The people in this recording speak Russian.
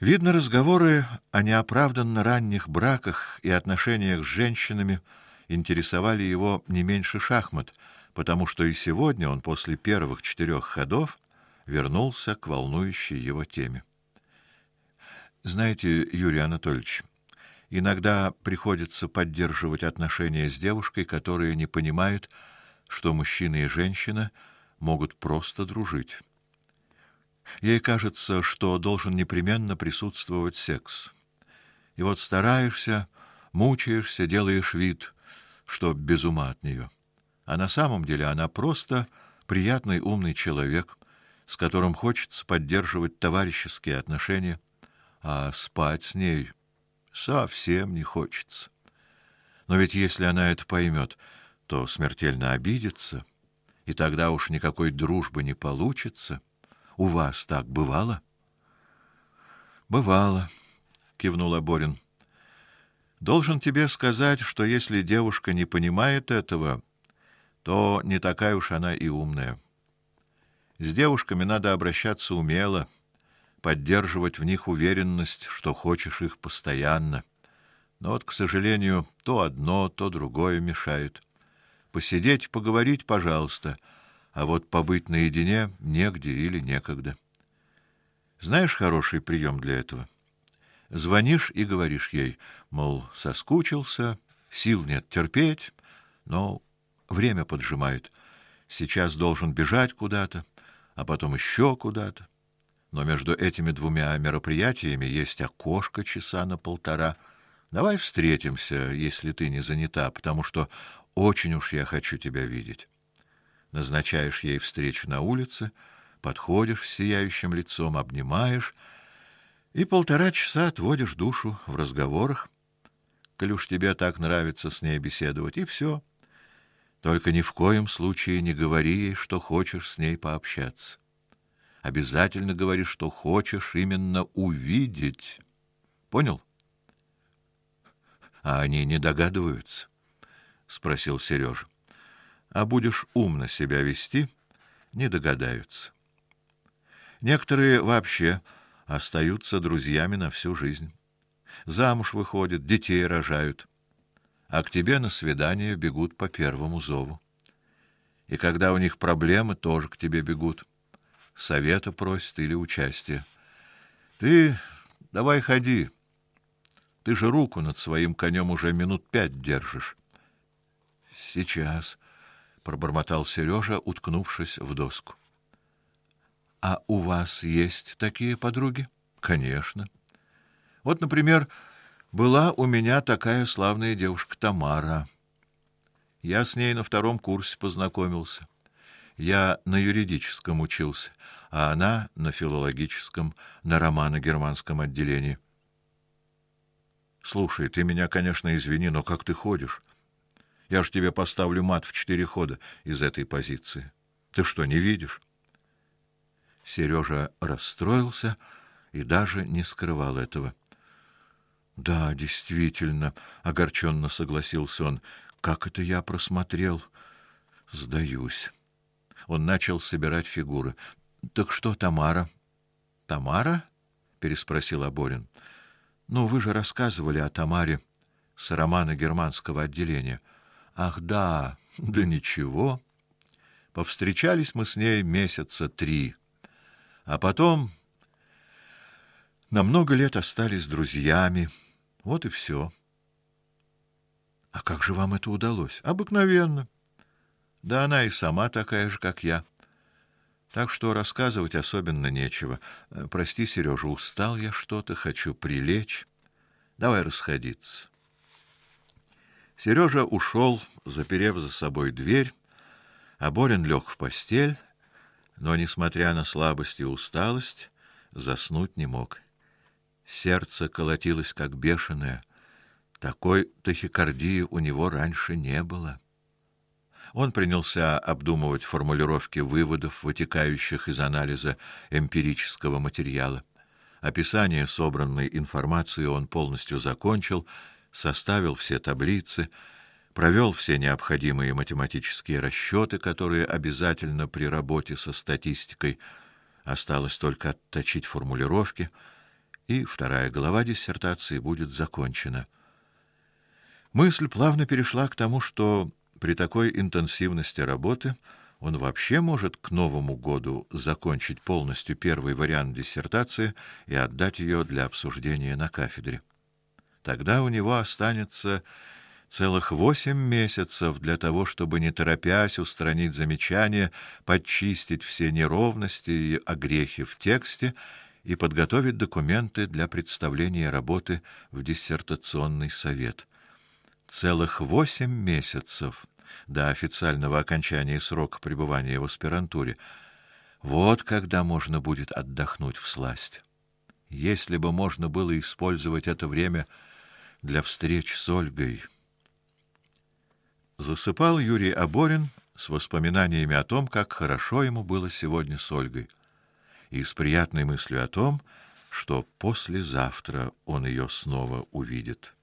Видно, разговоры о неоправданно ранних браках и отношениях с женщинами интересовали его не меньше шахмат, потому что и сегодня он после первых четырех ходов вернулся к волнующей его теме. Знаете, Юрий Анатольевич, иногда приходится поддерживать отношения с девушкой, которая не понимает, что мужчина и женщина могут просто дружить. Ей кажется, что должен непременно присутствовать секс. И вот стараешься, мучаешься, делаешь вид, что без ума от нее. А на самом деле она просто приятный, умный человек, с которым хочется поддерживать товарищеские отношения, а спать с ней совсем не хочется. Но ведь если она это поймет, то смертельно обидится, и тогда уж никакой дружбы не получится. У вас так бывало? Бывало, кивнул Борин. Должен тебе сказать, что если девушка не понимает этого, то не такая уж она и умная. С девушками надо обращаться умело, поддерживать в них уверенность, что хочешь их постоянно. Но вот, к сожалению, то одно, то другое мешает. Посидеть, поговорить, пожалуйста, а вот побыть наедине негде или некогда. Знаешь хороший прием для этого? Звонишь и говоришь ей, мол, соскучился, сил нет терпеть, но время поджимает. Сейчас должен бежать куда-то, а потом еще куда-то. Но между этими двумя мероприятиями есть окошко часа на полтора. Давай встретимся, если ты не занята, потому что очень уж я хочу тебя видеть назначаешь ей встречу на улице, подходишь с сияющим лицом, обнимаешь и полтора часа отводишь душу в разговорах. Коль уж тебе так нравится с ней беседовать, и все. Только ни в коем случае не говори ей, что хочешь с ней пообщаться. Обязательно говори, что хочешь именно увидеть. Понял? А они не догадываются, спросил Сережа а будешь умно себя вести, не догадаются. Некоторые вообще остаются друзьями на всю жизнь. Замуж выходят, детей рожают, а к тебе на свидание бегут по первому зову. И когда у них проблемы, тоже к тебе бегут. Совета просят или участия. Ты давай ходи. Ты же руку над своим конем уже минут пять держишь. Сейчас пробормотал Сережа, уткнувшись в доску. А у вас есть такие подруги? Конечно. Вот, например, была у меня такая славная девушка Тамара. Я с ней на втором курсе познакомился. Я на юридическом учился, а она на филологическом, на романо-германском отделении. Слушай, ты меня, конечно, извини, но как ты ходишь? Я ж тебе поставлю мат в четыре хода из этой позиции. Ты что, не видишь? Сережа расстроился и даже не скрывал этого. Да, действительно, огорченно согласился он. Как это я просмотрел? Сдаюсь. Он начал собирать фигуры. Так что, Тамара? Тамара? переспросил Аборин. Ну, вы же рассказывали о Тамаре с романа германского отделения. Ах, да, да ничего. Повстречались мы с ней месяца три. А потом на много лет остались друзьями. Вот и все. А как же вам это удалось? Обыкновенно. Да она и сама такая же, как я. Так что рассказывать особенно нечего. Э, прости, Сережа, устал я что-то, хочу прилечь. Давай расходиться. Сережа ушел, заперев за собой дверь, а Борин лег в постель, но несмотря на слабость и усталость, заснуть не мог. Сердце колотилось как бешеное. Такой тахикардии у него раньше не было. Он принялся обдумывать формулировки выводов, вытекающих из анализа эмпирического материала. Описание собранной информации он полностью закончил составил все таблицы, провел все необходимые математические расчеты, которые обязательно при работе со статистикой. Осталось только отточить формулировки, и вторая глава диссертации будет закончена. Мысль плавно перешла к тому, что при такой интенсивности работы он вообще может к Новому году закончить полностью первый вариант диссертации и отдать ее для обсуждения на кафедре. Тогда у него останется целых восемь месяцев для того, чтобы не торопясь устранить замечания, подчистить все неровности и огрехи в тексте и подготовить документы для представления работы в диссертационный совет. Целых восемь месяцев до официального окончания срока пребывания в аспирантуре. Вот когда можно будет отдохнуть в сласть. Если бы можно было использовать это время для встреч с Ольгой. Засыпал Юрий Аборин с воспоминаниями о том, как хорошо ему было сегодня с Ольгой, и с приятной мыслью о том, что послезавтра он ее снова увидит.